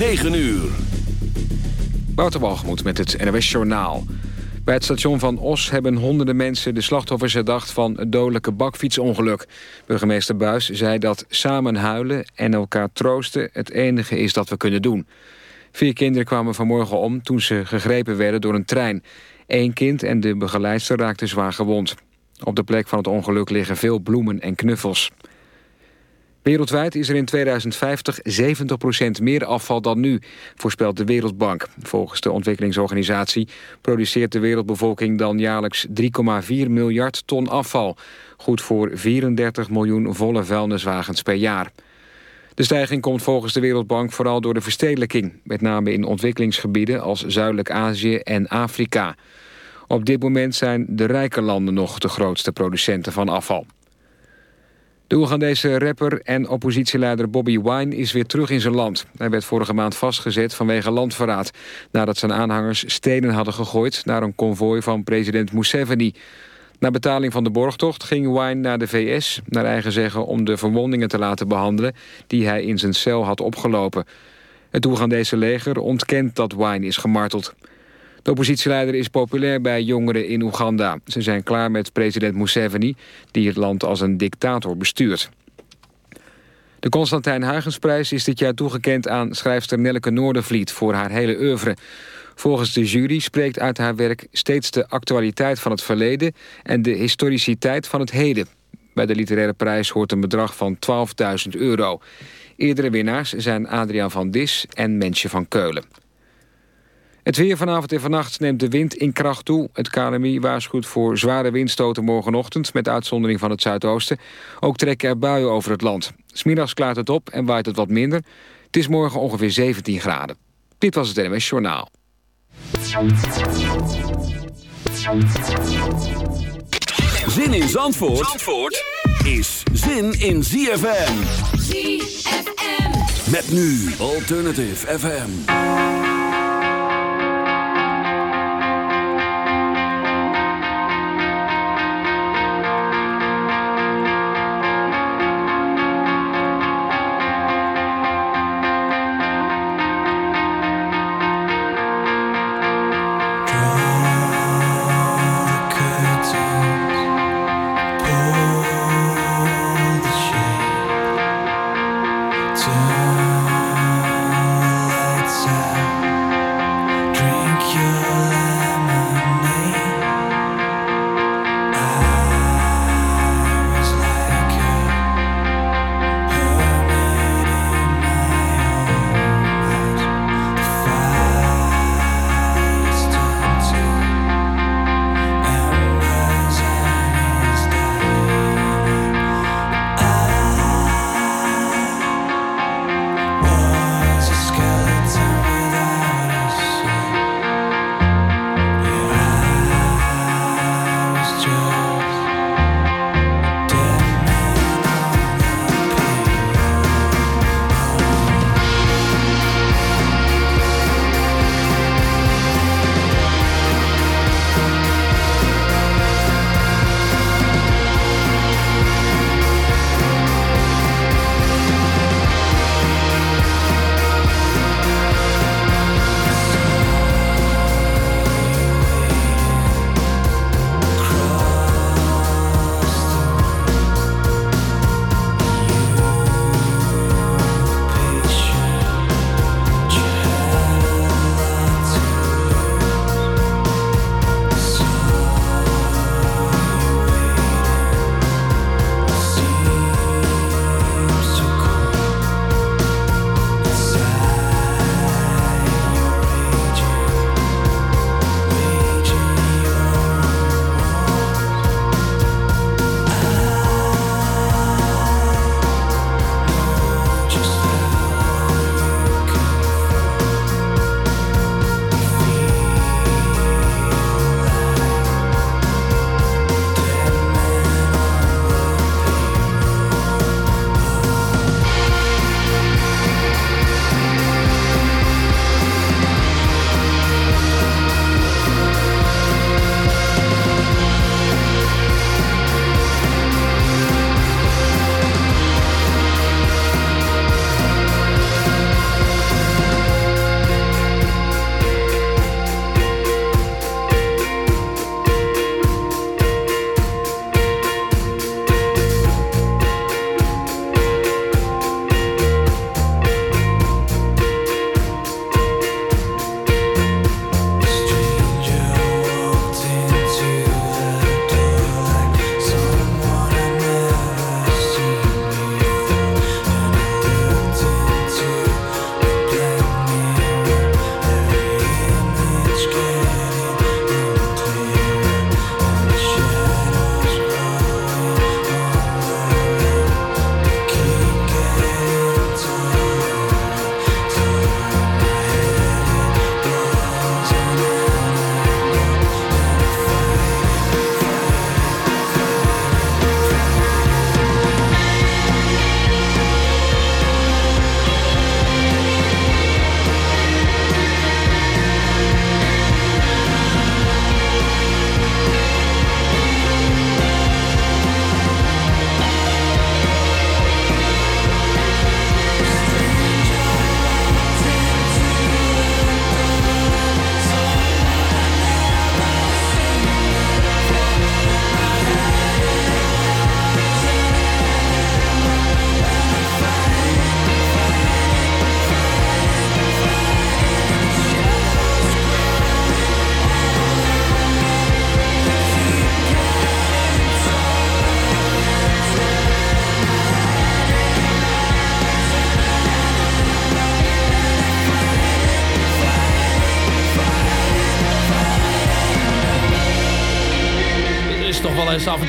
9 uur. Wouter met het NWS Journaal. Bij het station van Os hebben honderden mensen de slachtoffers herdacht van het dodelijke bakfietsongeluk. Burgemeester Buis zei dat samen huilen en elkaar troosten het enige is dat we kunnen doen. Vier kinderen kwamen vanmorgen om toen ze gegrepen werden door een trein. Eén kind en de begeleidster raakten zwaar gewond. Op de plek van het ongeluk liggen veel bloemen en knuffels. Wereldwijd is er in 2050 70% meer afval dan nu, voorspelt de Wereldbank. Volgens de ontwikkelingsorganisatie produceert de wereldbevolking dan jaarlijks 3,4 miljard ton afval. Goed voor 34 miljoen volle vuilniswagens per jaar. De stijging komt volgens de Wereldbank vooral door de verstedelijking... met name in ontwikkelingsgebieden als Zuidelijk Azië en Afrika. Op dit moment zijn de rijke landen nog de grootste producenten van afval. De Oegandese rapper en oppositieleider Bobby Wine is weer terug in zijn land. Hij werd vorige maand vastgezet vanwege landverraad... nadat zijn aanhangers stenen hadden gegooid naar een konvooi van president Museveni. Na betaling van de borgtocht ging Wine naar de VS... naar eigen zeggen om de verwondingen te laten behandelen... die hij in zijn cel had opgelopen. Het Oegandese leger ontkent dat Wine is gemarteld. De oppositieleider is populair bij jongeren in Oeganda. Ze zijn klaar met president Museveni, die het land als een dictator bestuurt. De Constantijn Huygensprijs is dit jaar toegekend aan schrijfster Nelleke Noordervliet voor haar hele oeuvre. Volgens de jury spreekt uit haar werk steeds de actualiteit van het verleden en de historiciteit van het heden. Bij de literaire prijs hoort een bedrag van 12.000 euro. Eerdere winnaars zijn Adriaan van Dis en Mensje van Keulen. Het weer vanavond en vannacht neemt de wind in kracht toe. Het KNMI waarschuwt voor zware windstoten morgenochtend... met uitzondering van het zuidoosten. Ook trekken er buien over het land. Smiddags klaart het op en waait het wat minder. Het is morgen ongeveer 17 graden. Dit was het NMS Journaal. Zin in Zandvoort, Zandvoort is zin in ZFM. ZFM. Met nu Alternative FM.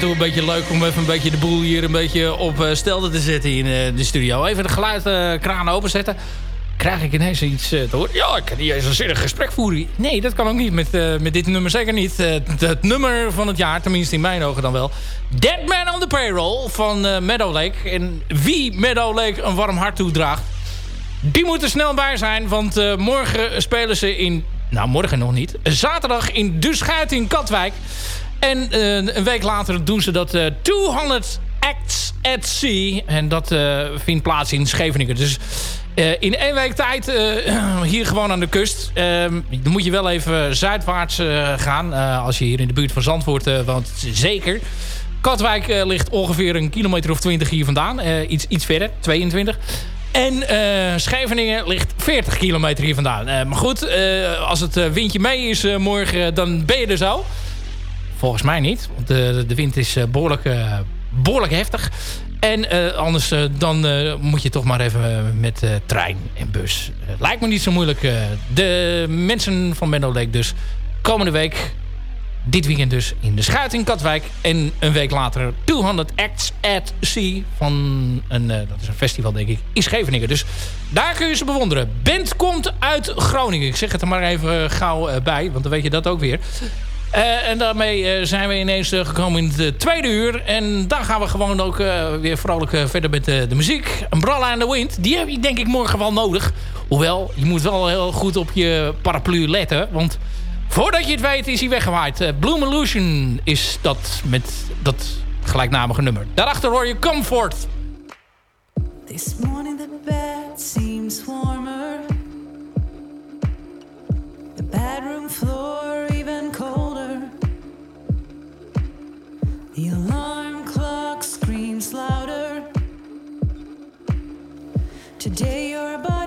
Toe een beetje leuk om even een beetje de boel hier een beetje op stelde te zetten in de studio. Even de geluidkraan openzetten. Krijg ik ineens iets te horen? Ja, ik kan niet eens een zinnig gesprek voeren. Nee, dat kan ook niet met, met dit nummer. Zeker niet. het nummer van het jaar, tenminste in mijn ogen dan wel. Dead Man on the Payroll van Meadow Lake. En wie Meadow Lake een warm hart toedraagt... die moet er snel bij zijn. Want morgen spelen ze in... Nou, morgen nog niet. Zaterdag in De Schuit in Katwijk. En uh, een week later doen ze dat uh, 200 Acts at Sea. En dat uh, vindt plaats in Scheveningen. Dus in één week tijd hier gewoon aan de kust. Ehm, dan moet je wel even zuidwaarts gaan. als je hier in de buurt van Zandvoort woont. Zeker. Katwijk ligt ongeveer een kilometer of 20 hier vandaan. iets, iets verder, 22. En Scheveningen ligt 40 kilometer hier vandaan. maar goed, als het windje mee is morgen, dan ben je er zo. Volgens mij niet. Want de, de wind is eh, behoorlijk, uh, behoorlijk heftig. En uh, anders dan moet je toch maar even met trein en bus. lijkt me niet zo moeilijk. de mensen van Lake dus komende week... Dit weekend dus in de Schuit in Katwijk. En een week later 200 Acts at Sea. Van een, dat is een festival denk ik. In Scheveningen. Dus daar kun je ze bewonderen. Bent komt uit Groningen. Ik zeg het er maar even gauw bij. Want dan weet je dat ook weer. Uh, en daarmee uh, zijn we ineens uh, gekomen in het tweede uur. En daar gaan we gewoon ook weer vrolijk verder met de muziek. Umbrella and the Wind, die heb je denk ik morgen wel nodig. Hoewel, je moet wel heel goed op je paraplu letten. Want voordat je het weet is hij weggewaaid. Bloom Illusion is dat met dat gelijknamige nummer. Daarachter hoor je Comfort. This morning the bed seems warmer. The bedroom floor screams louder. Today your body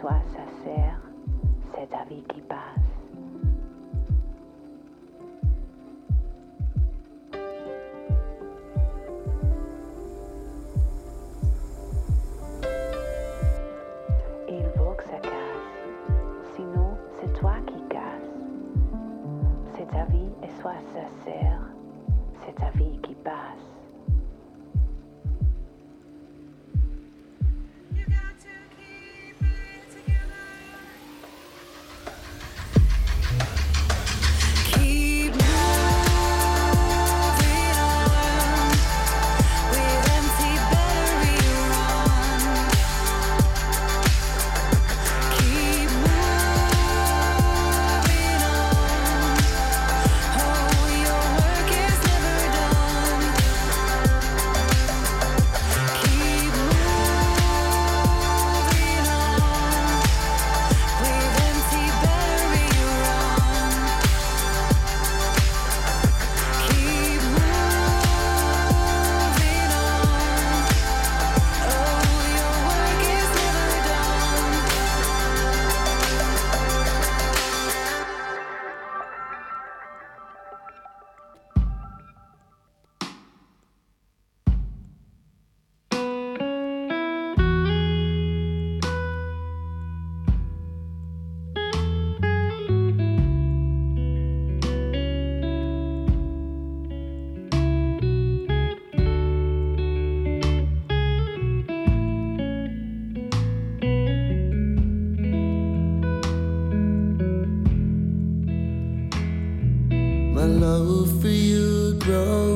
soit ça. road.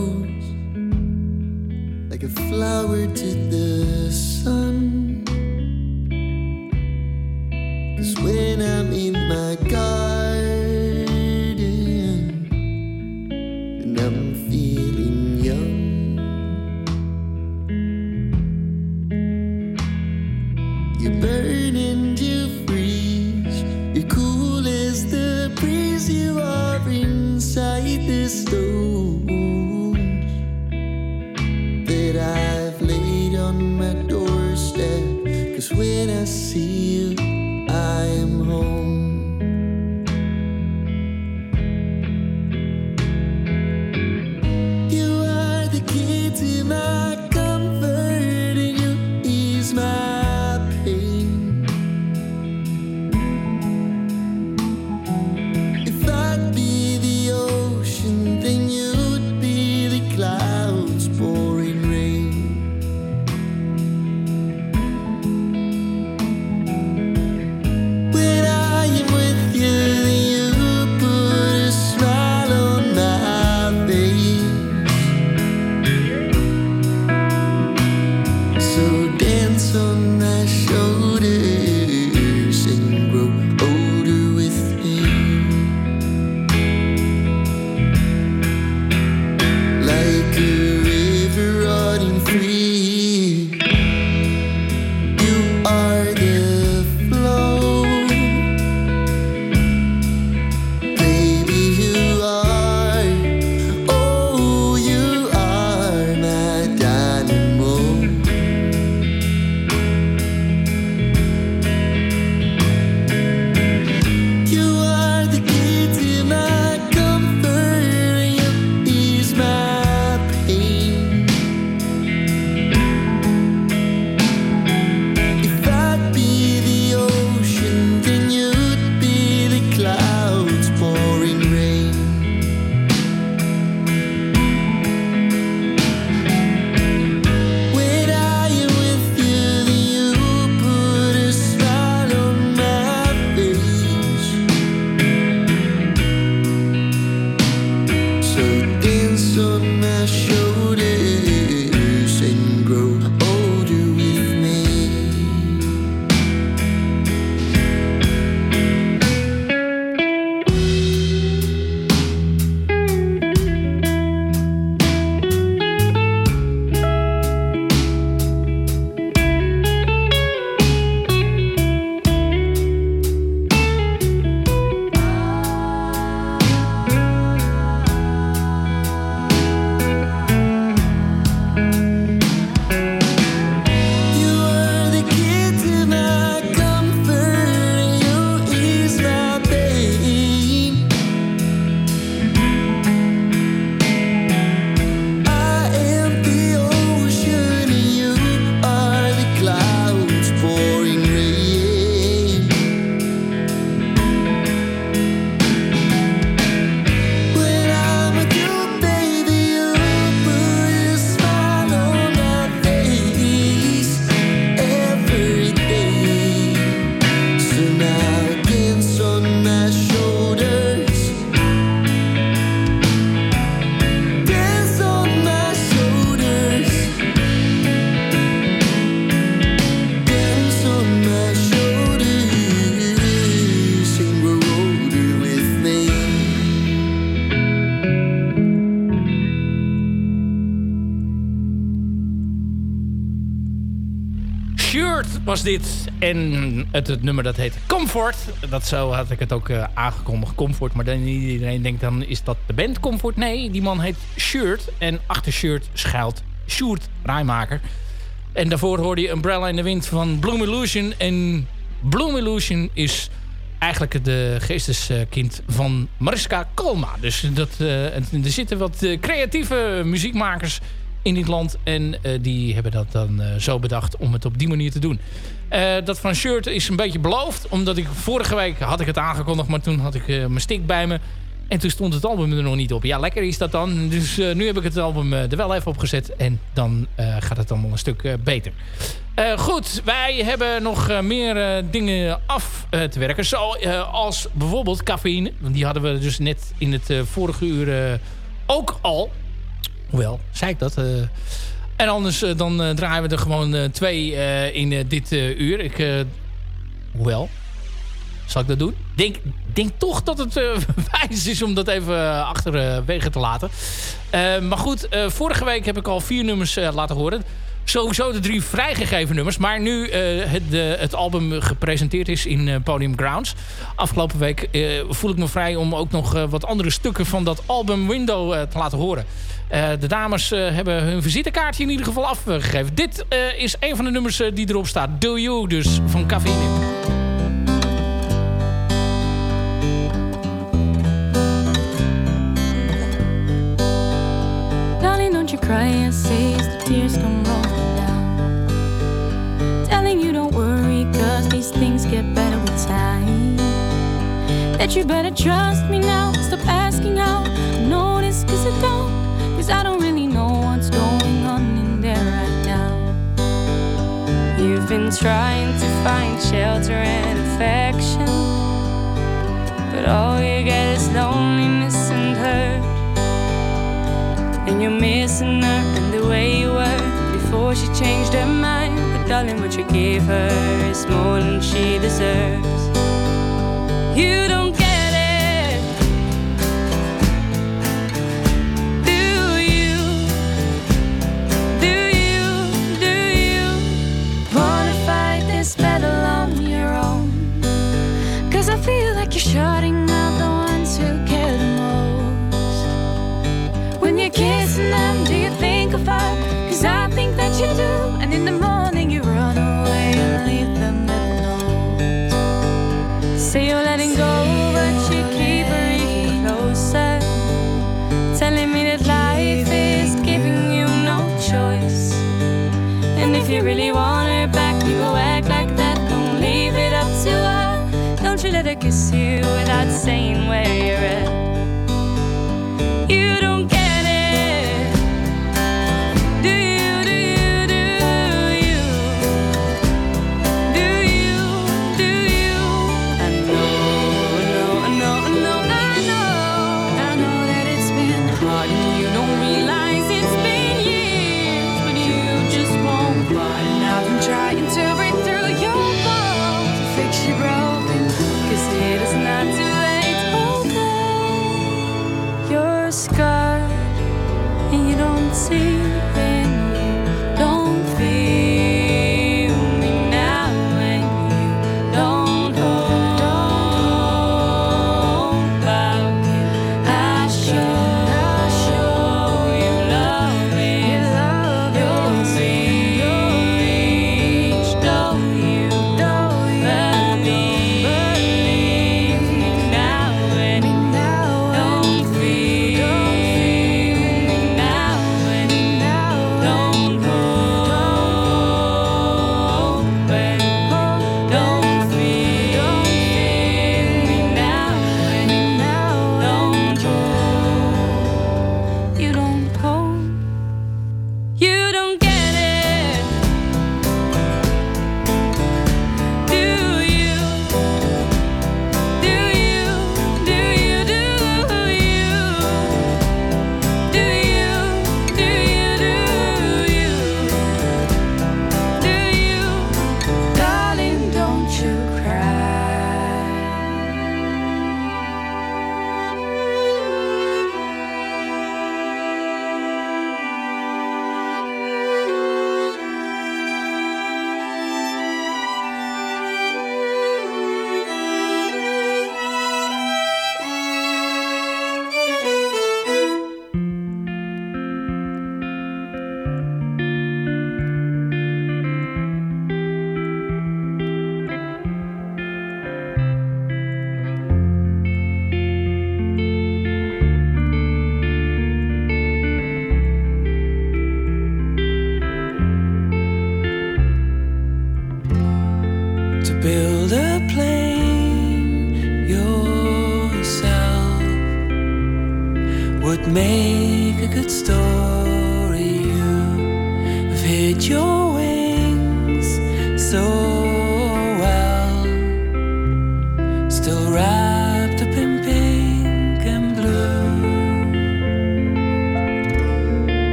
Was dit. En het, het nummer dat heet Comfort. Dat zo had ik het ook eh, aangekondigd. Comfort. Maar dan iedereen denkt dan is dat de band Comfort. Nee, die man heet Shirt. En achter Shirt schuilt Sjoerd Rijmaker. En daarvoor hoorde je Umbrella in de Wind van Bloom Illusion. En Bloom Illusion is eigenlijk de geesteskind van Mariska Kalma. Dus dat, eh, er zitten wat eh, creatieve muziekmakers in dit land. En eh, die hebben dat dan eh, zo bedacht om het op die manier te doen. Eh, dat van Shirt is een beetje beloofd. Omdat ik vorige week had ik het aangekondigd. Maar toen had ik mijn stick bij me. En toen stond het album er nog niet op. Ja, lekker is dat dan. Dus nu heb ik het album er wel even op gezet. En dan gaat het allemaal een stuk beter. Goed, wij hebben nog meer dingen af te werken. Zoals bijvoorbeeld cafeïne. Die hadden we dus net in het vorige uur ook al. Hoewel, zei ik dat? en anders dan draaien we er gewoon twee in dit uur. Ik, hoewel, zal ik dat doen? Denk, denk toch dat het wijs is om dat even achterwege te laten. maar goed, vorige week heb ik al vier nummers laten horen sowieso de drie vrijgegeven nummers. Maar nu uh, het, de, het, album gepresenteerd is in uh, Podium Grounds. Afgelopen week uh, voel ik me vrij om ook nog wat andere stukken van dat album Window te laten horen. de dames hebben hun visitekaartje in ieder geval afgegeven. Dit is een van de nummers die erop staat. Do You dus van you cry and the tears come things get better with time. That you better trust me now, stop asking how I notice, cause I don't, cause I don't really know what's going on in there right now. You've been trying to find shelter and affection, but all you get is loneliness and hurt. And you're missing her and the way you were before she changed her mind darling, what you gave her is more than she deserves. You don't get it, do you? Do you? Do you wanna fight this battle on your own? Cause I feel like you're shutting out the ones who care the most. When you're kissing them, I as you without saying where.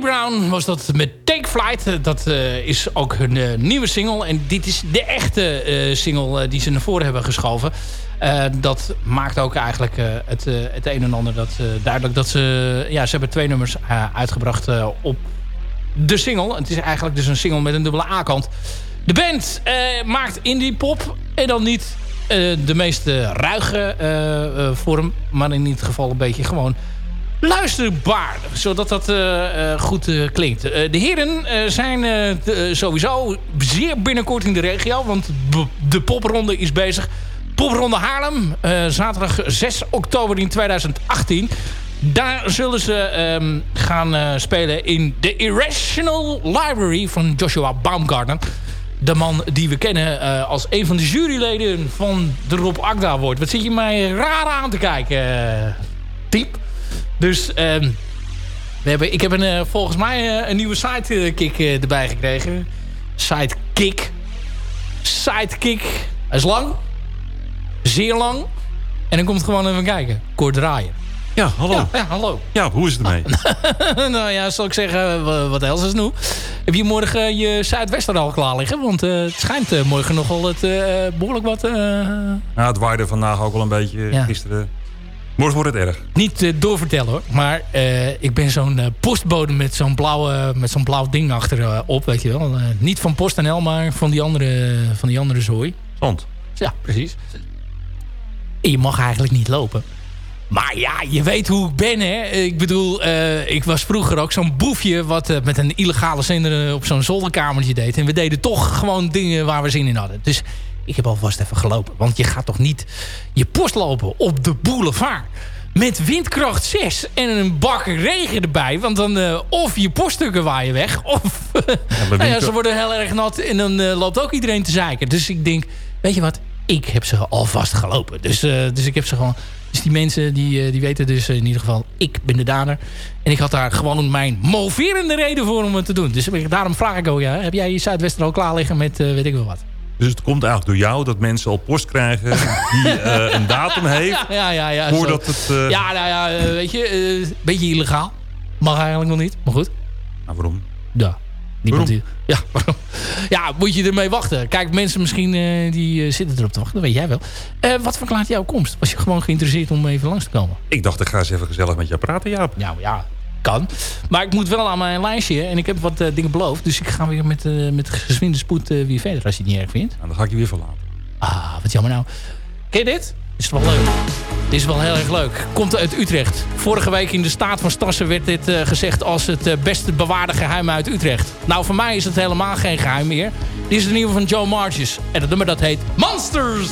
Brown was dat met Take Flight. Eh, Dat eh, is ook hun eh, nieuwe single. En dit is de echte single die ze naar voren hebben geschoven. Dat maakt ook eigenlijk het, het een en ander dat, duidelijk. Dat ze, ja, ze hebben twee nummers uitgebracht op de single. Het is eigenlijk dus een single met een dubbele A-kant. De band maakt indie pop. En dan niet de meest ruige vorm. Maar in ieder geval een beetje gewoon luisterbaar. Zodat dat eh, eh, goed eh, klinkt. De heren zijn sowieso zeer binnenkort in de regio. Want de popronde is bezig. Popronde Haarlem. zaterdag 6 oktober in 2018. Daar zullen ze ehm, gaan spelen in de Irrational Library van Joshua Baumgartner. De man die we kennen als een van de juryleden van de Rob Agda wordt. Wat zit je mij raar aan te kijken, Piep? Dus ehm, we hebben, ik heb een, eh, volgens mij eh, een nieuwe sidekick eh, erbij gekregen. Sidekick. Sidekick. Hij is lang. Zeer lang. En dan komt het gewoon even kijken. Kort draaien. Ja, hallo. Ja, Ja, ja hallo. hoe is het ermee? nou ja, zal ik zeggen, wa- wat else is nu? Heb je morgen je Zuidwester al klaar liggen? Want het schijnt eh, morgen nogal het, eh, behoorlijk wat... eh, nou, het waarde vandaag ook al een beetje. Ja. Gisteren. Morgen wordt het erg. niet eh, doorvertellen hoor. Maar eh, ik ben zo'n eh, postbode met zo'n blauwe, met zo'n blauw ding achterop, op weet je wel. Niet van PostNL, maar van die andere, van die andere zooi. Zand. Ja, precies. En je mag eigenlijk niet lopen. Maar ja, je weet hoe ik ben, hè. Ik bedoel, ik was vroeger ook zo'n boefje... wat met een illegale zender op zo'n zolderkamertje deed. En we deden toch gewoon dingen waar we zin in hadden. Dus ik heb alvast even gelopen. Want je gaat toch niet je post lopen op de boulevard... met windkracht 6 en een bak regen erbij. Want dan eh, of je poststukken waaien weg... of nou ja, windkracht- ze worden heel erg nat en dan eh, loopt ook iedereen te zeiken. Dus ik denk, weet je wat, ik heb ze alvast gelopen. Dus, eh, dus ik heb ze gewoon Dus die mensen die, die weten dus in ieder geval, ik ben de dader. En ik had daar gewoon mijn moverende reden voor om het te doen. Dus daarom vraag ik ook, ja, heb jij je Zuidwester al klaar liggen met weet ik wel wat? Dus het komt eigenlijk door jou dat mensen al post krijgen die eh, een datum heeft. Ja, ja, ja. Voordat zo. het... eh, Ja, nou ja, eh, weet je, een beetje illegaal. Mag eigenlijk nog niet, maar goed. nou, waarom? Ja. Niemand Waarom? Die, ja, waarom? Ja, moet je ermee wachten. Kijk, mensen misschien die zitten erop te wachten. Dat weet jij wel. Wat verklaart jouw komst? Was je gewoon geïnteresseerd om even langs te komen? Ik dacht, ik ga eens even gezellig met jou praten, Jaap. Nou ja, kan. Maar ik moet wel aan mijn lijstje. En ik heb wat eh, dingen beloofd. Dus ik ga weer met, eh met gezwinde spoed eh, weer verder. Als je het niet erg vindt. Nou, dan ga ik je weer verlaten. Ah, wat jammer nou. Ken je dit? Is wel leuk. Dit is wel heel erg leuk. Komt uit Utrecht. Vorige week in de staat van Stassen werd dit gezegd als het beste bewaarde geheim uit Utrecht. Nou, voor mij is het helemaal geen geheim meer. Dit is de nieuwe van Joe Marches. En dat nummer dat heet Monsters.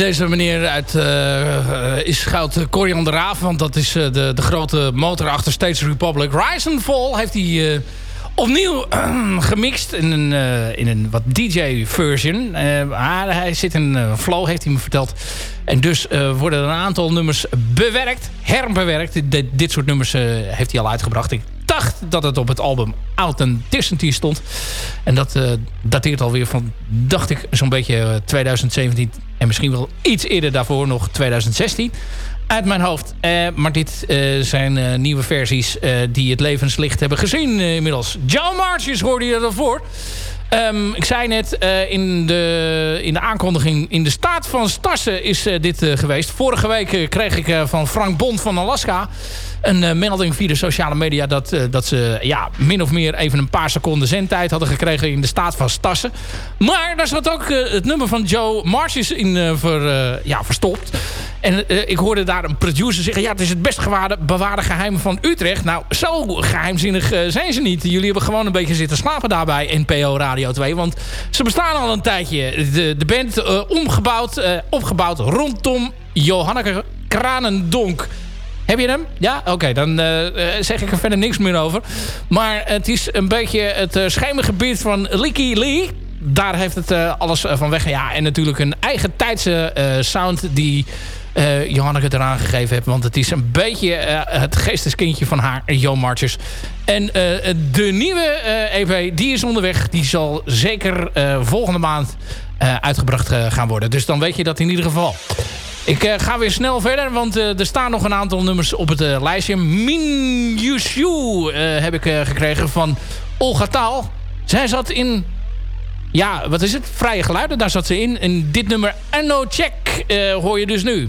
Deze meneer uit, uh, is goud Coriander Raaf. Want dat is de, de grote motor achter States Republic. Rise and Fall heeft hij opnieuw gemixt in een, in een wat DJ-version. hij zit in flow, heeft hij me verteld. En dus worden een aantal nummers bewerkt, herbewerkt. De, dit soort nummers heeft hij al uitgebracht. Ik dacht dat het op het album Authenticity stond. En dat uh, dateert alweer van, dacht ik, zo'n beetje 2017. En misschien wel iets eerder daarvoor, nog 2016 uit mijn hoofd. Uh, maar dit zijn nieuwe versies die het levenslicht hebben gezien inmiddels. Joe Marches hoorde je ervoor. Um, ik zei net in, de, in de aankondiging... in de staat van Stassen is dit geweest. Vorige week kreeg ik van Frank Bond van Alaska een uh, melding via de sociale media... Dat, uh, dat ze ja, min of meer even een paar seconden zendtijd hadden gekregen... in de staat van Stassen. Maar daar zat ook uh, het nummer van Joe Marches in ver, ja, verstopt. En ik hoorde daar een producer zeggen... ja, het is het best gewaarde, bewaarde geheim van Utrecht. Nou, zo geheimzinnig zijn ze niet. Jullie hebben gewoon een beetje zitten slapen daarbij... NPO Radio 2, want ze bestaan al een tijdje. De, de band omgebouwd, opgebouwd rondom Johanneke Kranendonk... Heb je hem? Ja? Oké, dan uh, zeg ik er verder niks meer over. Maar het is een beetje het uh, schemergebied van Licky Lee. Daar heeft het alles van weg. Ja, en natuurlijk een eigen tijdse sound die uh, Johanneke eraan gegeven heeft. Want het is een beetje het geesteskindje van haar, Jo Marchers. En de nieuwe EP, die is onderweg. Die zal zeker volgende maand uitgebracht gaan worden. Dus dan weet je dat in ieder geval. Ik uh, ga weer snel verder, want uh, er staan nog een aantal nummers op het uh, lijstje. Min Yushu heb ik gekregen van Olga Taal. Zij zat in... Ja, wat is het? Vrije geluiden, daar zat ze in. En dit nummer Anno Check hoor je dus nu.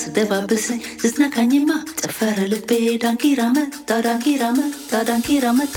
ስደባብሰኝ ስትነካኝማ ጠፈረ ልቤ ዳንኪራ መታ ዳንኪራ መታ ዳንኪራ መታ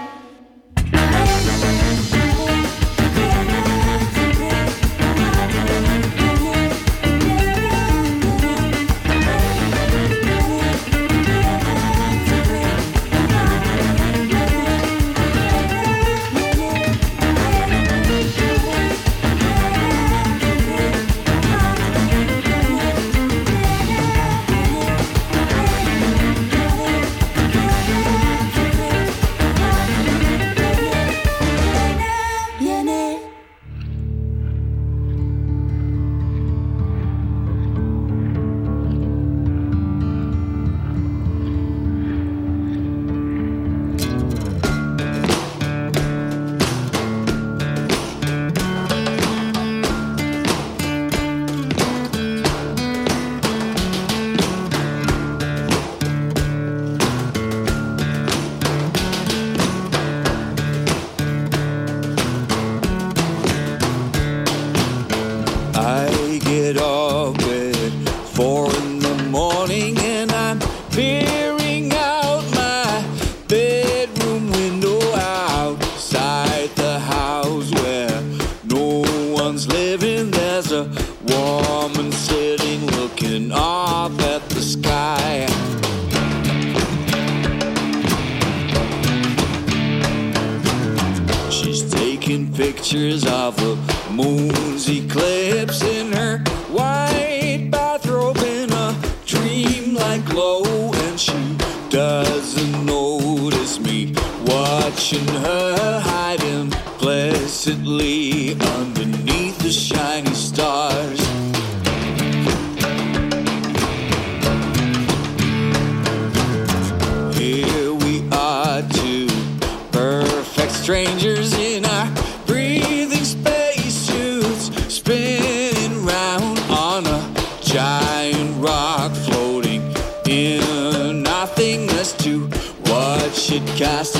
strangers in our breathing spacesuits, spinning round on a giant rock floating in nothingness to watch it cast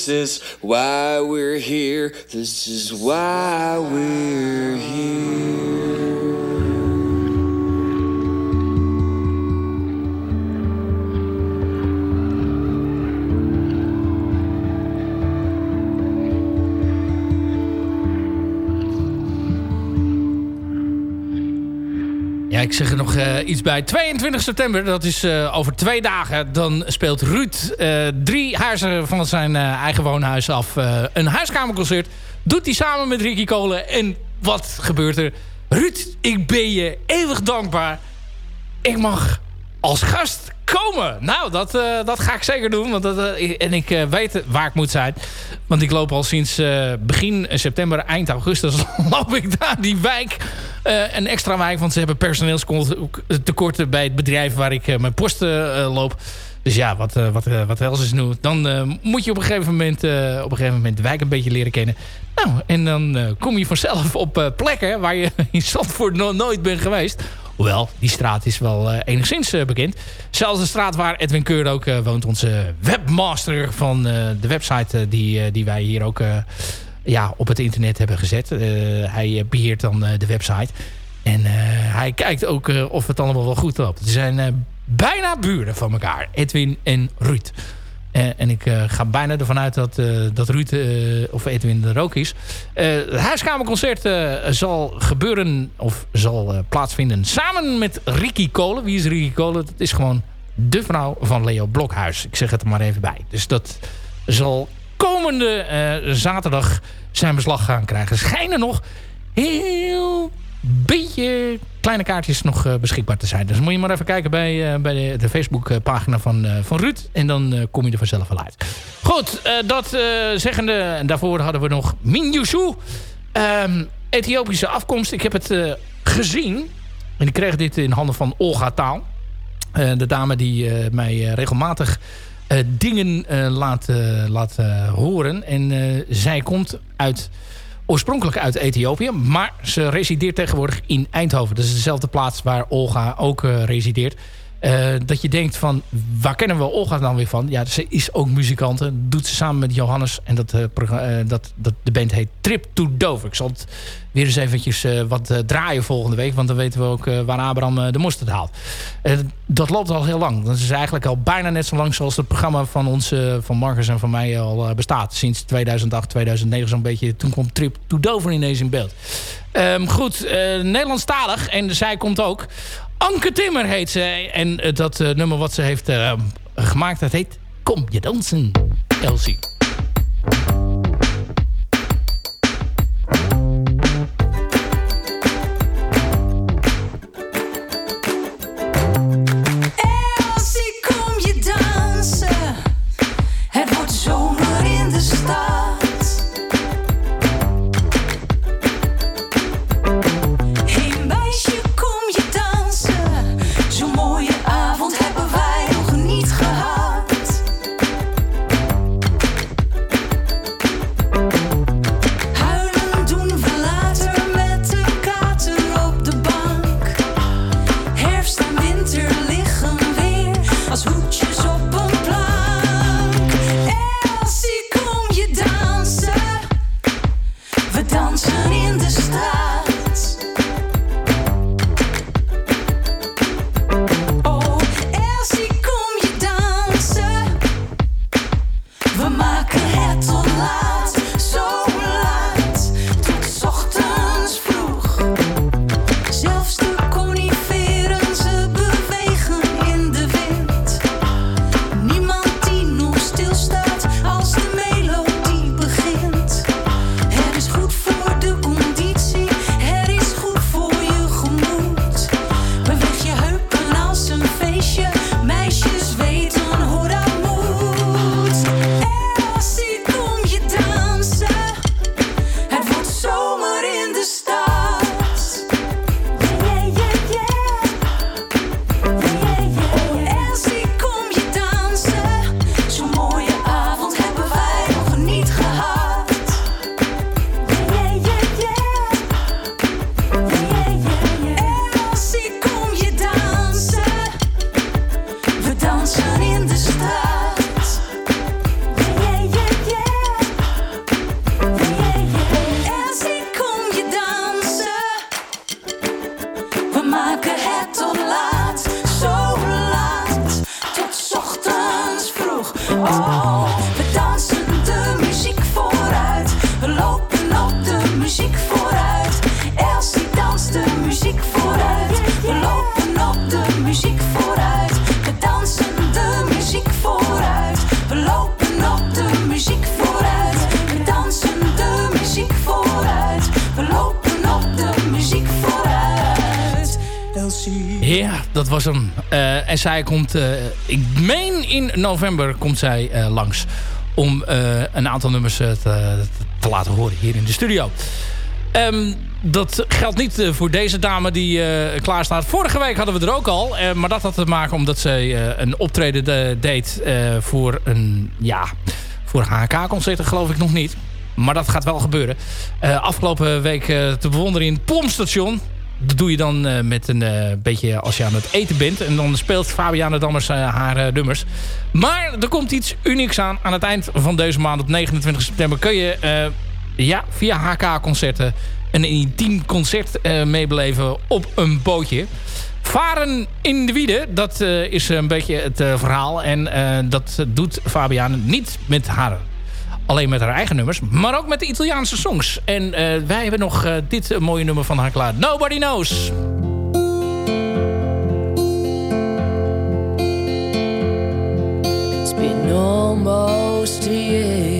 This is why we're here. This is why we're here. Ik zeg er nog eh, iets bij. 22 september, dat is eh, over twee dagen. Dan speelt Ruud eh, drie huizen van zijn eigen woonhuis af. een huiskamerconcert. Doet hij samen met Ricky Kolen. En wat gebeurt er? Ruud, ik ben je eeuwig dankbaar. Ik mag als gast komen. Nou, dat, eh, dat ga ik zeker doen. Want dat, eh, en ik eh, weet waar ik moet zijn. Want ik loop al sinds begin september, eind augustus... loop ik daar die wijk, een extra wijk. Want ze hebben personeelstekorten bij het bedrijf... waar ik mijn posten loop. Dus ja, wat, wat, wat else is nu? Dan moet je op een gegeven moment, op een gegeven moment de wijk een beetje leren kennen. Nou, en dan kom je vanzelf op plekken waar je in Zandvoort nog nooit bent geweest. Hoewel, die straat is wel eh, enigszins eh, bekend. Zelfs de straat waar Edwin Keur ook eh, woont. Onze webmaster van de website die, die wij hier ook ja, op het internet hebben gezet. Hij eh, beheert dan de website. En hij kijkt ook of het allemaal wel goed loopt. Ze zijn bijna buren van elkaar. Edwin en Ruud. Eh, en ik eh, ga bijna ervan uit dat, eh, dat Ruud of Edwin er ook is. Het huiskamerconcert zal gebeuren of zal plaatsvinden samen met Ricky Kolen. Wie is Ricky Kolen? Dat is gewoon de vrouw van Leo Blokhuis. Ik zeg het er maar even bij. Dus dat zal komende zaterdag zijn beslag gaan krijgen. Schijnen nog heel beetje kleine kaartjes nog uh, beschikbaar te zijn. Dus moet je maar even kijken bij, uh, bij de, de Facebook-pagina van, uh, van Ruud. En dan kom je er vanzelf wel uit. Goed, dat zeggende, en daarvoor hadden we nog Minyushu. Um, Ethiopische afkomst. Ik heb het gezien. En ik kreeg dit in handen van Olga Taal. de dame die mij regelmatig dingen laat, laat horen. En zij komt uit oorspronkelijk uit Ethiopië. Maar ze resideert tegenwoordig in Eindhoven. Dat is dezelfde plaats waar Olga ook uh, resideert. Uh, dat je denkt van, waar kennen we Olga dan weer van? Ja, ze is ook muzikante. Doet ze samen met Johannes. En dat, uh, dat, dat, de band heet Trip to Dover. Ik zal het weer eens eventjes wat draaien volgende week. Want dan weten we ook waar Abraham de mosterd haalt. dat loopt al heel lang. Dat is eigenlijk al bijna net zo lang zoals het programma van ons, van Marcus en van mij al bestaat. Sinds 2008, 2009 zo'n beetje. Toen kwam Trip to Dover ineens in beeld. Um, goed, Nederlandstalig. En zij komt ook. Anke Timmer heet ze. En uh, dat uh, nummer wat ze heeft uh, gemaakt, dat heet Kom je dansen, Elsie. Zij komt, uh, ik meen in november komt zij uh, langs. Om uh, een aantal nummers te, te, laten horen hier in de studio. Um, dat geldt niet voor deze dame die klaar staat. Vorige week hadden we er ook al. maar dat had te maken omdat zij een optreden de, deed voor een, ja, voor HK-concerten geloof ik nog niet. Maar dat gaat wel gebeuren. afgelopen week te bewonderen in het Pomstation dat doe je dan uh, met een uh, beetje als je aan het eten bent. En dan speelt Fabiana Dammers uh, haar nummers. Maar er komt iets unieks aan. Aan het eind van deze maand op 29 september kun je ja, via HK-concerten een intiem concert meebeleven op een bootje. Varen in de wiede, dat is een beetje het verhaal. En dat doet Fabiana niet met haar alleen met haar eigen nummers, maar ook met de Italiaanse songs. En uh, wij hebben nog uh, dit mooie nummer van haar klaar. Nobody Knows. It's been almost a year.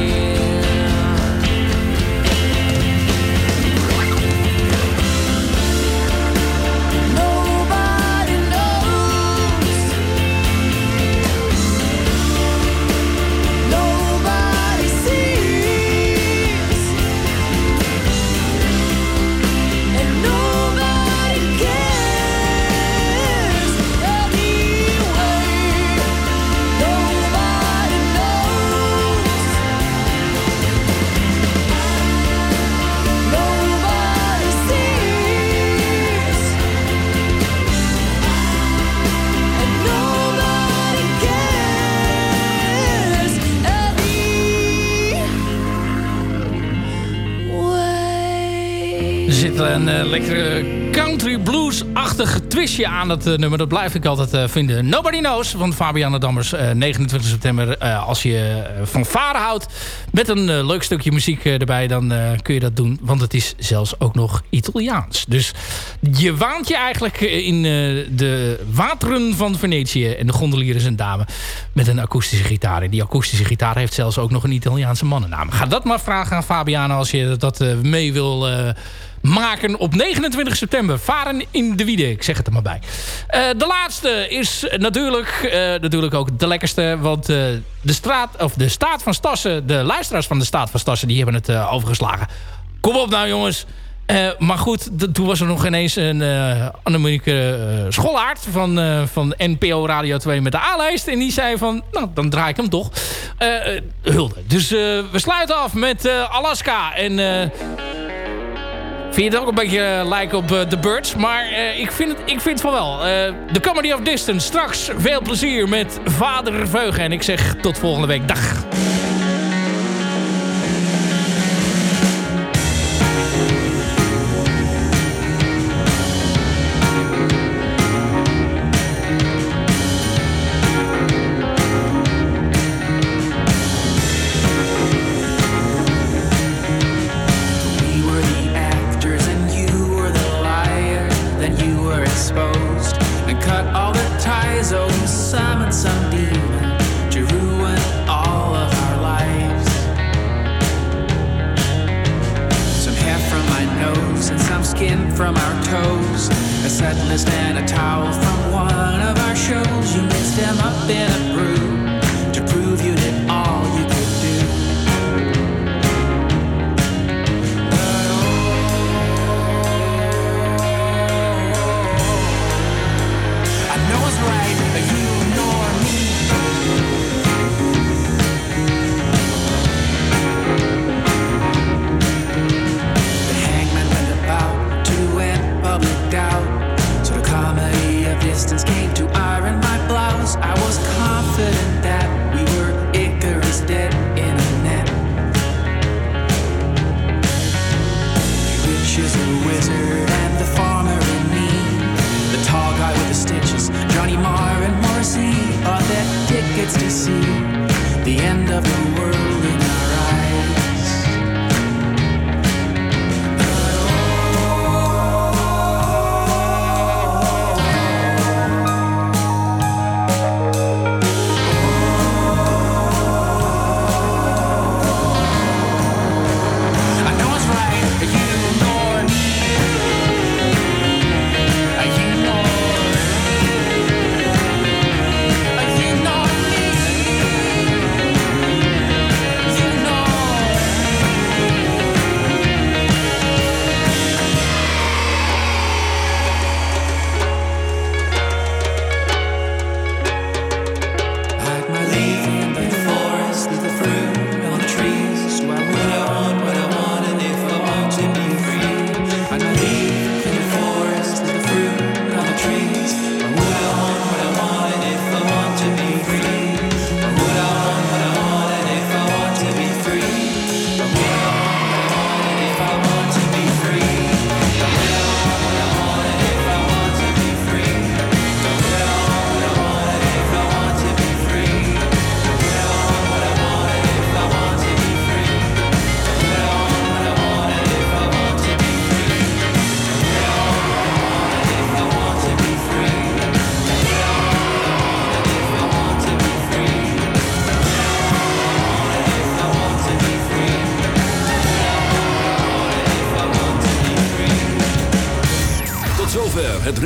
Een eh, lekkere country blues-achtig twistje aan dat eh, nummer. Dat blijf ik altijd eh, vinden. Nobody Knows van Fabiana Dammers. eh, 29 september. Als je van varen houdt met een leuk stukje muziek erbij... dan kun je dat doen. Want het is zelfs ook nog Italiaans. Dus je waant je eigenlijk in de wateren van Venetië. En de gondelier is een dame met een akoestische gitaar. En die akoestische gitaar heeft zelfs ook nog een Italiaanse mannennaam. Ga dat maar vragen aan Fabiana als je dat mee wil... maken op 29 september. Varen in de Wiede, ik zeg het er maar bij. Eh, de laatste is natuurlijk, eh, natuurlijk ook de lekkerste. Want eh, de, straat, of de staat van Stassen, de luisteraars van de staat van Stassen... die hebben het overgeslagen. Kom op nou jongens. Maar goed, toen was er nog ineens een uh, Annemieke Scholaard van, van NPO Radio 2 met de A-lijst. En die zei van, nou, dan draai ik hem toch. Hulde. Dus we sluiten af met Alaska. En Vind je het ook een beetje eh, lijken op eh, The Birds. Maar eh, ik, vind het, ik vind van wel. The Comedy of Distance. Straks veel plezier met Vader Veugen. En ik zeg tot volgende week. Dag. of the.